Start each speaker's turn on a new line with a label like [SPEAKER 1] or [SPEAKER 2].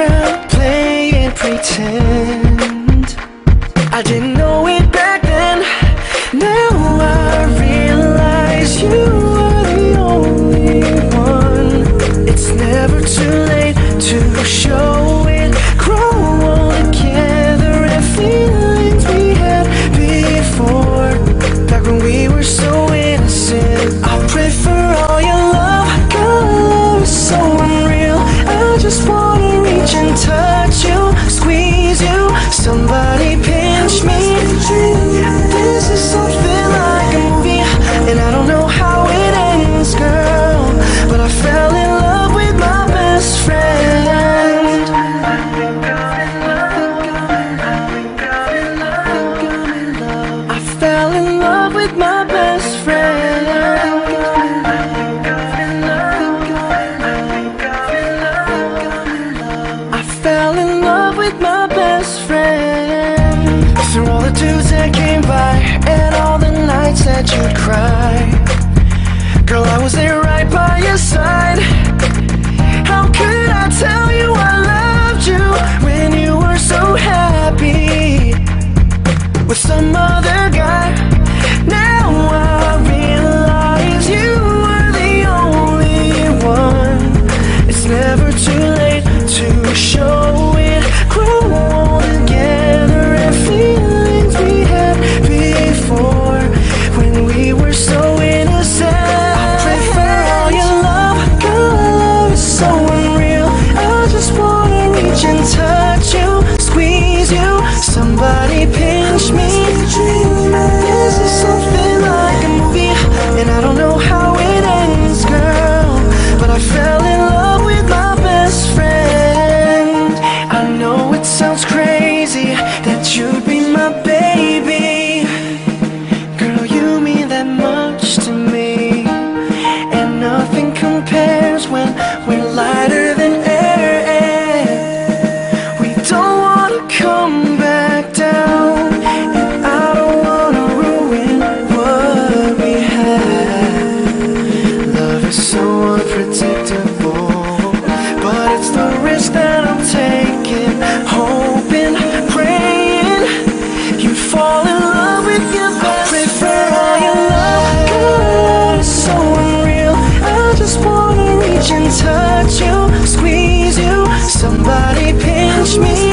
[SPEAKER 1] around playing pretend. That came by and all the nights that you cried, cry Girl, I was there right touch me.